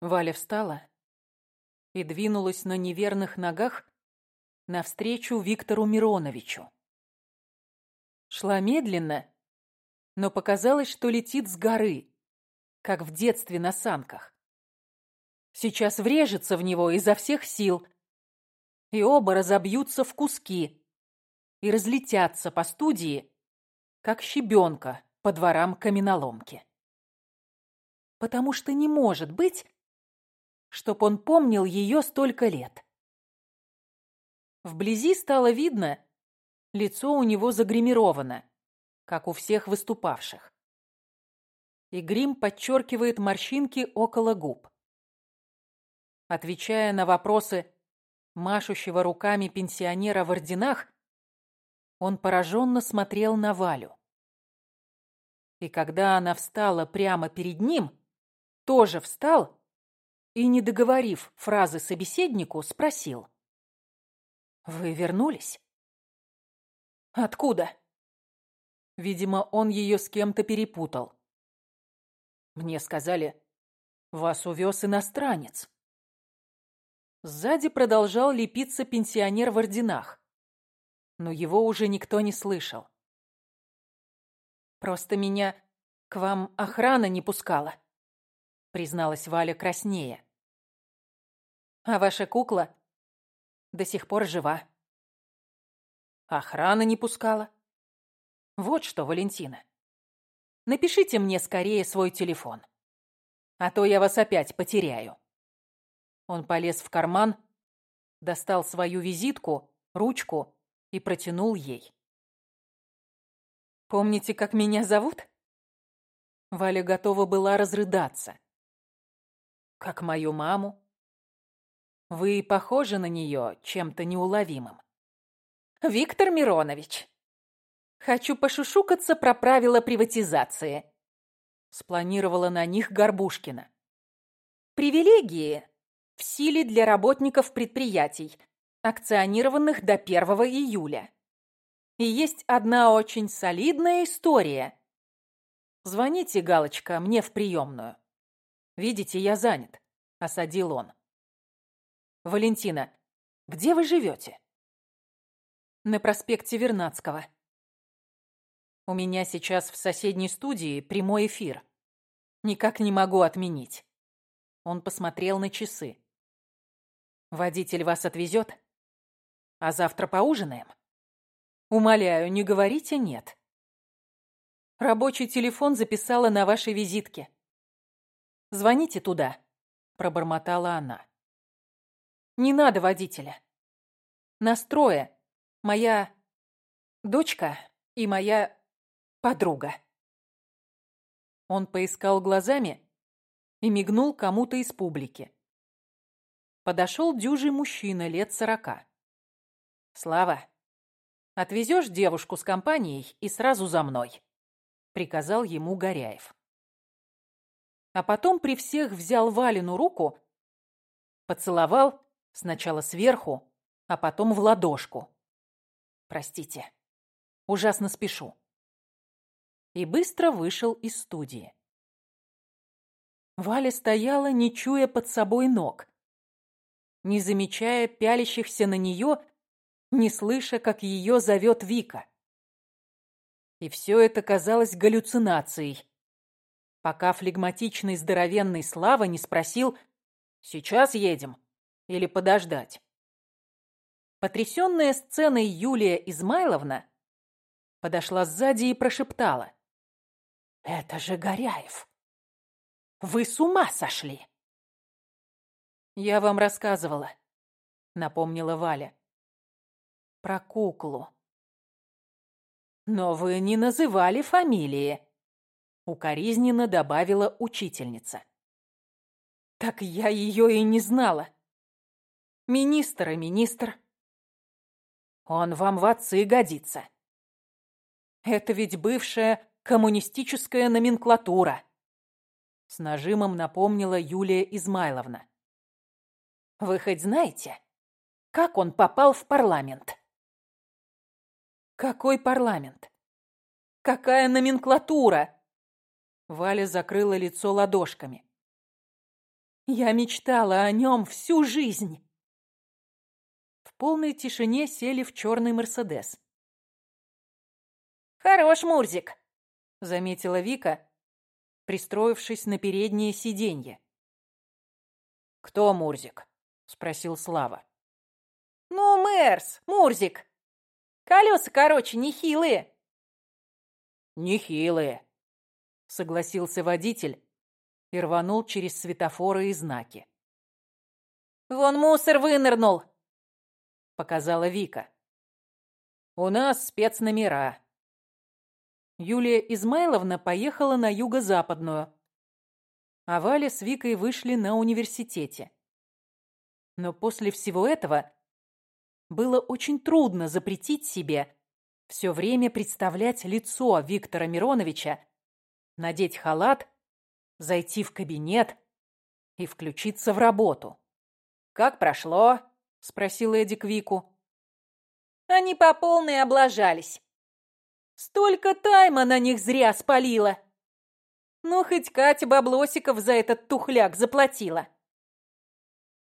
Валя встала и двинулась на неверных ногах навстречу Виктору Мироновичу. Шла медленно, но показалось, что летит с горы, как в детстве на санках. Сейчас врежется в него изо всех сил, и оба разобьются в куски и разлетятся по студии, как щебенка по дворам каменоломки. Потому что не может быть, чтоб он помнил ее столько лет. Вблизи стало видно, лицо у него загримировано, как у всех выступавших. И грим подчеркивает морщинки около губ. Отвечая на вопросы машущего руками пенсионера в орденах, он пораженно смотрел на Валю. И когда она встала прямо перед ним, тоже встал и, не договорив фразы собеседнику, спросил. «Вы вернулись?» «Откуда?» Видимо, он ее с кем-то перепутал. Мне сказали, вас увез иностранец. Сзади продолжал лепиться пенсионер в орденах, но его уже никто не слышал. «Просто меня к вам охрана не пускала», — призналась Валя краснее. «А ваша кукла до сих пор жива». «Охрана не пускала?» «Вот что, Валентина, напишите мне скорее свой телефон, а то я вас опять потеряю». Он полез в карман, достал свою визитку, ручку и протянул ей. «Помните, как меня зовут?» Валя готова была разрыдаться. «Как мою маму?» «Вы похожи на нее чем-то неуловимым». «Виктор Миронович, хочу пошушукаться про правила приватизации», спланировала на них Горбушкина. «Привилегии в силе для работников предприятий, акционированных до 1 июля. И есть одна очень солидная история. Звоните, Галочка, мне в приемную. Видите, я занят, осадил он. Валентина, где вы живете? На проспекте Вернадского. У меня сейчас в соседней студии прямой эфир. Никак не могу отменить. Он посмотрел на часы. Водитель вас отвезет? А завтра поужинаем? Умоляю, не говорите «нет». Рабочий телефон записала на вашей визитке. Звоните туда, пробормотала она. Не надо водителя. Настроя моя дочка и моя подруга. Он поискал глазами и мигнул кому-то из публики подошел дюжий мужчина лет сорока. «Слава, отвезешь девушку с компанией и сразу за мной», — приказал ему Горяев. А потом при всех взял Валину руку, поцеловал сначала сверху, а потом в ладошку. «Простите, ужасно спешу». И быстро вышел из студии. Валя стояла, не чуя под собой ног не замечая пялящихся на нее, не слыша, как ее зовет Вика. И все это казалось галлюцинацией, пока флегматичный здоровенный Слава не спросил «Сейчас едем?» Или «Подождать?». Потрясенная сценой Юлия Измайловна подошла сзади и прошептала. «Это же Горяев! Вы с ума сошли!» «Я вам рассказывала», — напомнила Валя. «Про куклу». «Но вы не называли фамилии», — укоризненно добавила учительница. «Так я ее и не знала. Министр и министр. Он вам в отцы годится. Это ведь бывшая коммунистическая номенклатура», — с нажимом напомнила Юлия Измайловна. Вы хоть знаете, как он попал в парламент? Какой парламент? Какая номенклатура? Валя закрыла лицо ладошками. Я мечтала о нем всю жизнь. Полной тишине сели в черный Мерседес. «Хорош, Мурзик», — заметила Вика, пристроившись на переднее сиденье. «Кто Мурзик?» — спросил Слава. «Ну, Мэрс, Мурзик. Колеса, короче, нехилые». «Нехилые», — согласился водитель и рванул через светофоры и знаки. «Вон мусор вынырнул», — показала Вика. «У нас спецномера». Юлия Измайловна поехала на юго-западную, а Валя с Викой вышли на университете. Но после всего этого было очень трудно запретить себе все время представлять лицо Виктора Мироновича, надеть халат, зайти в кабинет и включиться в работу. «Как прошло?» — спросил Эдик Вику. Они по полной облажались. Столько тайма на них зря спалила. Ну, хоть Катя баблосиков за этот тухляк заплатила.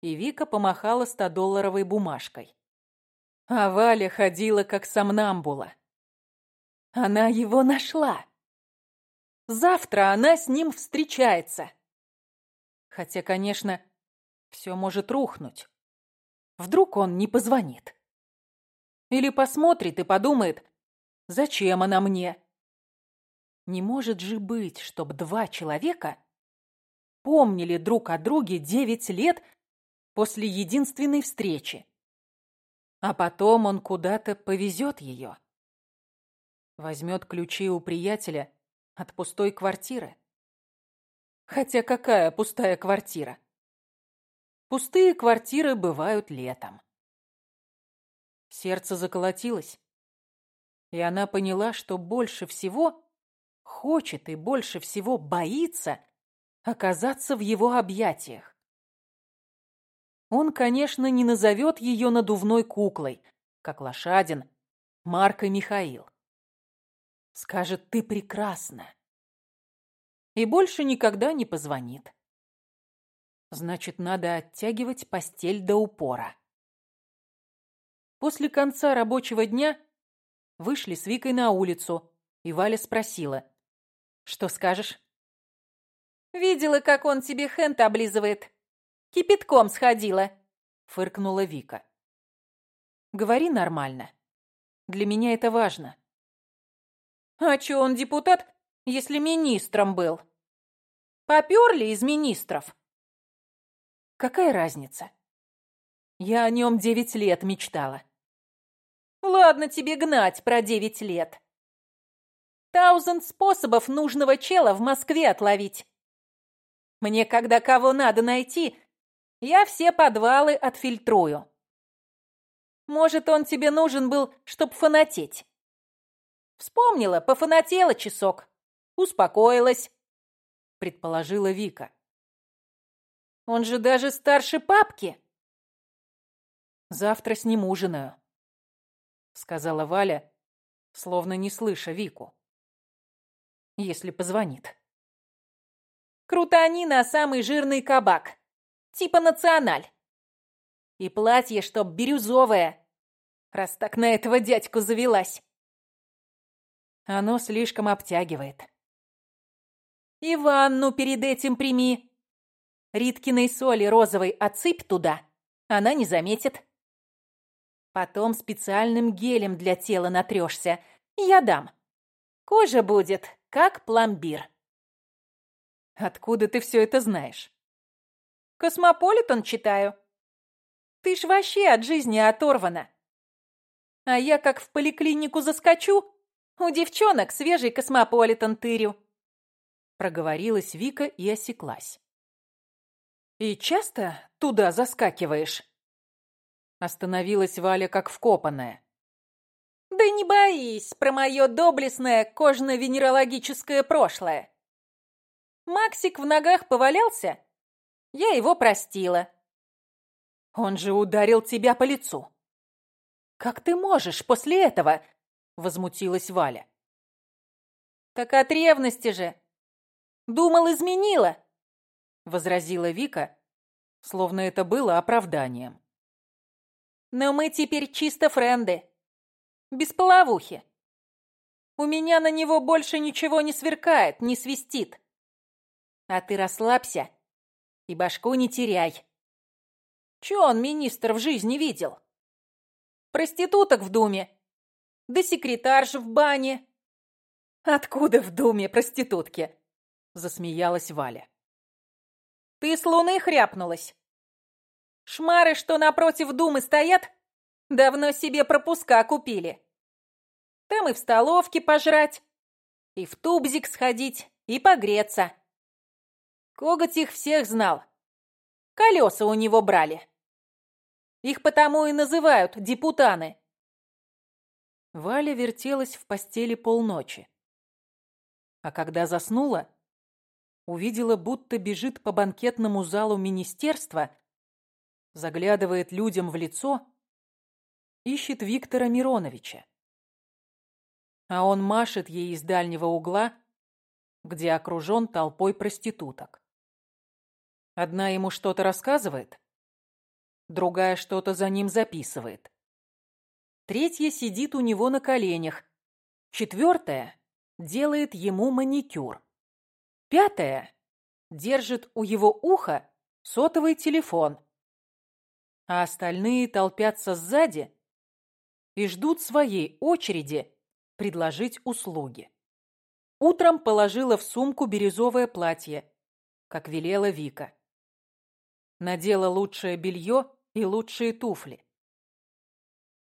И Вика помахала стодолларовой бумажкой. А Валя ходила как сомнамбула. Она его нашла. Завтра она с ним встречается. Хотя, конечно, все может рухнуть. Вдруг он не позвонит. Или посмотрит и подумает, зачем она мне? Не может же быть, чтобы два человека помнили друг о друге девять лет после единственной встречи. А потом он куда-то повезет ее. Возьмет ключи у приятеля от пустой квартиры. Хотя какая пустая квартира? Пустые квартиры бывают летом. Сердце заколотилось, и она поняла, что больше всего хочет и больше всего боится оказаться в его объятиях. Он, конечно, не назовет ее надувной куклой, как лошадин Марк и Михаил. Скажет «ты прекрасна» и больше никогда не позвонит. Значит, надо оттягивать постель до упора. После конца рабочего дня вышли с Викой на улицу, и Валя спросила. «Что скажешь?» «Видела, как он тебе хент облизывает. Кипятком сходила», — фыркнула Вика. «Говори нормально. Для меня это важно». «А чё он депутат, если министром был? Попёрли из министров?» Какая разница? Я о нем девять лет мечтала. Ладно тебе гнать про девять лет. Таузенд способов нужного чела в Москве отловить. Мне, когда кого надо найти, я все подвалы отфильтрую. Может, он тебе нужен был, чтоб фанатеть. Вспомнила, пофанатела часок. Успокоилась, предположила Вика. Он же даже старше папки. Завтра с ним ужинаю, сказала Валя, словно не слыша Вику. Если позвонит. Крутани на самый жирный кабак. Типа националь. И платье, чтоб бирюзовое, раз так на этого дядьку завелась. Оно слишком обтягивает. И ванну перед этим прими. Риткиной соли розовой отсыпь туда, она не заметит. Потом специальным гелем для тела натрешься. Я дам. Кожа будет, как пломбир. Откуда ты все это знаешь? Космополитен читаю. Ты ж вообще от жизни оторвана. А я как в поликлинику заскочу, у девчонок свежий космополитен тырю. Проговорилась Вика и осеклась. «И часто туда заскакиваешь?» Остановилась Валя как вкопанная. «Да не боись про мое доблестное кожно-венерологическое прошлое. Максик в ногах повалялся, я его простила». «Он же ударил тебя по лицу». «Как ты можешь после этого?» — возмутилась Валя. «Так от ревности же. Думал, изменила. — возразила Вика, словно это было оправданием. «Но мы теперь чисто френды. Без половухи. У меня на него больше ничего не сверкает, не свистит. А ты расслабься и башку не теряй. Чё он, министр, в жизни видел? Проституток в думе, да секретарш в бане. Откуда в думе проститутки? Засмеялась Валя. Ты с луны хряпнулась? Шмары, что напротив думы стоят, давно себе пропуска купили. Там и в столовке пожрать, и в тубзик сходить, и погреться. Коготь их всех знал. Колеса у него брали. Их потому и называют депутаны. Валя вертелась в постели полночи. А когда заснула, увидела, будто бежит по банкетному залу министерства, заглядывает людям в лицо, ищет Виктора Мироновича. А он машет ей из дальнего угла, где окружен толпой проституток. Одна ему что-то рассказывает, другая что-то за ним записывает. Третья сидит у него на коленях, четвертая делает ему маникюр. Пятая держит у его уха сотовый телефон, а остальные толпятся сзади и ждут своей очереди предложить услуги. Утром положила в сумку бирюзовое платье, как велела Вика. Надела лучшее белье и лучшие туфли.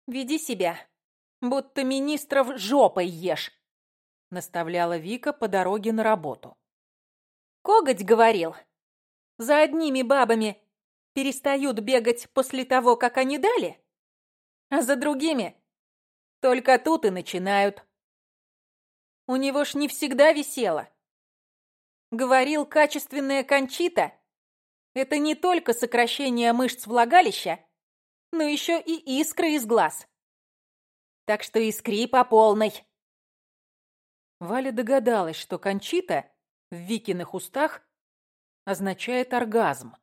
«Веди себя, будто министров жопой ешь», — наставляла Вика по дороге на работу. «Коготь говорил, за одними бабами перестают бегать после того, как они дали, а за другими только тут и начинают. У него ж не всегда висело. Говорил, качественная кончита — это не только сокращение мышц влагалища, но еще и искры из глаз. Так что искри по полной. Валя догадалась, что кончита в Викиных устах означает оргазм.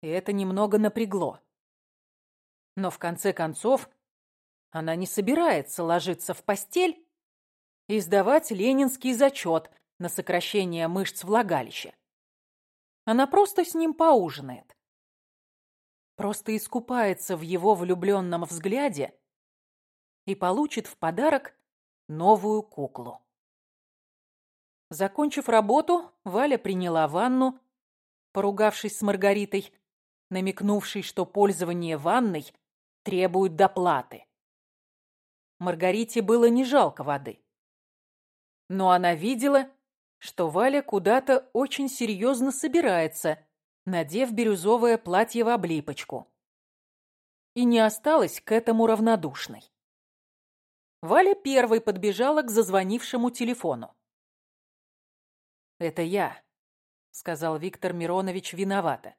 И это немного напрягло. Но в конце концов она не собирается ложиться в постель и сдавать ленинский зачет на сокращение мышц влагалища. Она просто с ним поужинает просто искупается в его влюбленном взгляде и получит в подарок новую куклу. Закончив работу, Валя приняла ванну, поругавшись с Маргаритой, намекнувшей, что пользование ванной требует доплаты. Маргарите было не жалко воды. Но она видела, что Валя куда-то очень серьезно собирается – надев бирюзовое платье в облипочку. И не осталась к этому равнодушной. Валя первой подбежала к зазвонившему телефону. «Это я», — сказал Виктор Миронович виновато.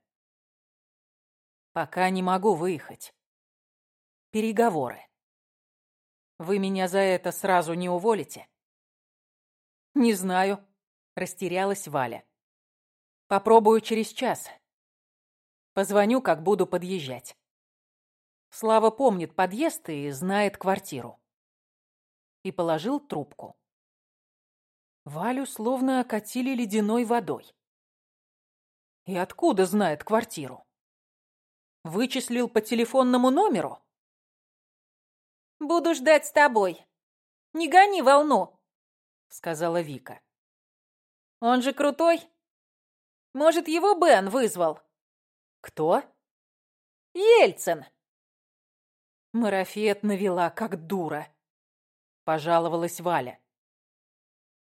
«Пока не могу выехать. Переговоры. Вы меня за это сразу не уволите?» «Не знаю», — растерялась Валя. Попробую через час. Позвоню, как буду подъезжать. Слава помнит подъезд и знает квартиру. И положил трубку. Валю словно окатили ледяной водой. И откуда знает квартиру? Вычислил по телефонному номеру? «Буду ждать с тобой. Не гони волну», — сказала Вика. «Он же крутой. Может, его Бен вызвал?» «Кто?» «Ельцин!» Марафет навела, как дура. Пожаловалась Валя.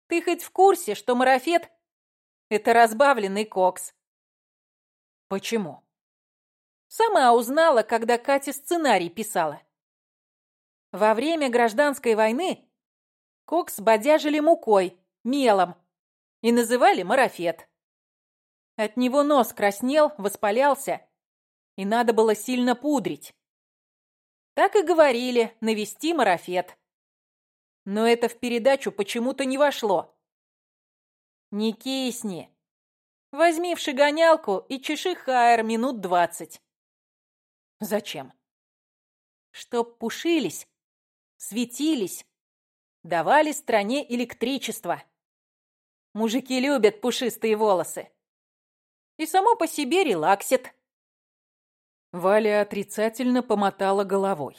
«Ты хоть в курсе, что марафет — это разбавленный кокс?» «Почему?» Сама узнала, когда Катя сценарий писала. Во время гражданской войны кокс бодяжили мукой, мелом и называли марафет. От него нос краснел, воспалялся, и надо было сильно пудрить. Так и говорили, навести марафет. Но это в передачу почему-то не вошло. Не кисни. Возьми в шагонялку и чеши хайр минут двадцать. Зачем? Чтоб пушились, светились, давали стране электричество. Мужики любят пушистые волосы. И само по себе релаксит. Валя отрицательно помотала головой.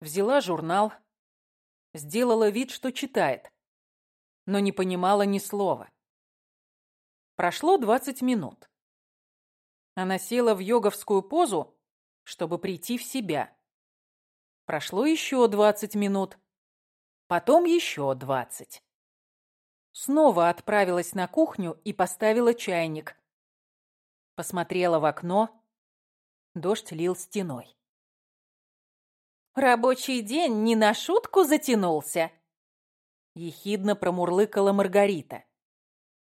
Взяла журнал, сделала вид, что читает, но не понимала ни слова. Прошло двадцать минут. Она села в йоговскую позу, чтобы прийти в себя. Прошло еще двадцать минут. Потом еще двадцать. Снова отправилась на кухню и поставила чайник. Посмотрела в окно. Дождь лил стеной. «Рабочий день не на шутку затянулся!» Ехидно промурлыкала Маргарита.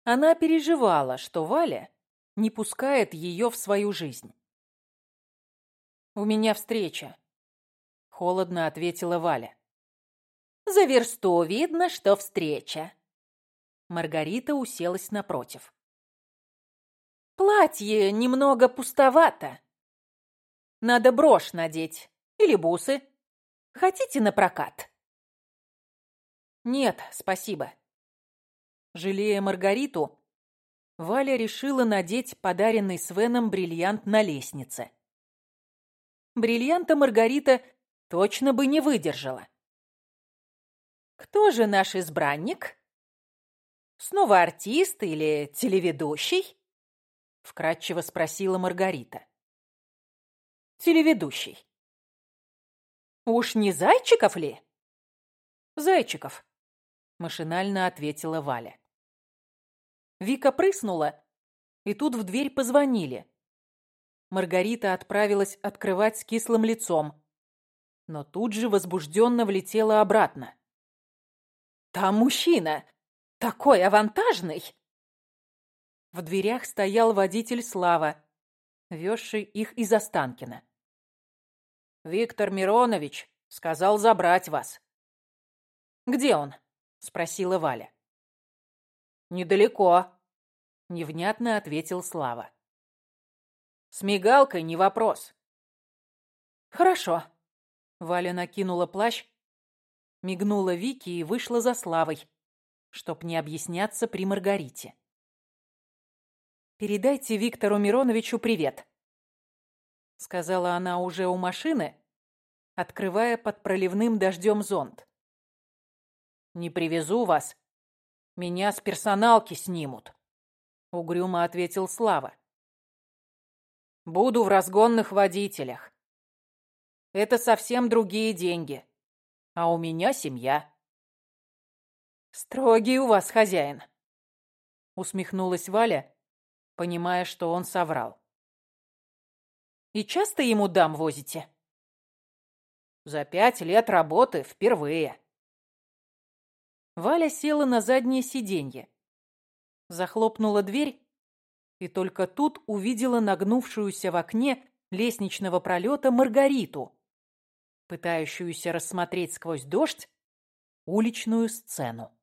Она переживала, что Валя не пускает ее в свою жизнь. «У меня встреча», — холодно ответила Валя. «За версту видно, что встреча». Маргарита уселась напротив. «Платье немного пустовато. Надо брошь надеть или бусы. Хотите на прокат?» «Нет, спасибо», Жалея Маргариту, Валя решила надеть подаренный Свеном бриллиант на лестнице. Бриллианта Маргарита точно бы не выдержала. «Кто же наш избранник? Снова артист или телеведущий?» Вкратчиво спросила Маргарита. «Телеведущий. Уж не Зайчиков ли?» «Зайчиков», — машинально ответила Валя. Вика прыснула, и тут в дверь позвонили. Маргарита отправилась открывать с кислым лицом, но тут же возбужденно влетела обратно. «Там мужчина! Такой авантажный!» В дверях стоял водитель Слава, везший их из Останкина. «Виктор Миронович сказал забрать вас». «Где он?» — спросила Валя. «Недалеко», — невнятно ответил Слава. «С мигалкой не вопрос». «Хорошо». Валя накинула плащ, мигнула Вики и вышла за Славой, чтоб не объясняться при Маргарите. «Передайте Виктору Мироновичу привет», — сказала она уже у машины, открывая под проливным дождем зонт. «Не привезу вас, меня с персоналки снимут», — угрюмо ответил Слава. «Буду в разгонных водителях. Это совсем другие деньги. А у меня семья». «Строгий у вас хозяин», — усмехнулась Валя, понимая, что он соврал. «И часто ему дам возите?» «За пять лет работы впервые», Валя села на заднее сиденье. Захлопнула дверь и только тут увидела нагнувшуюся в окне лестничного пролета Маргариту, пытающуюся рассмотреть сквозь дождь уличную сцену.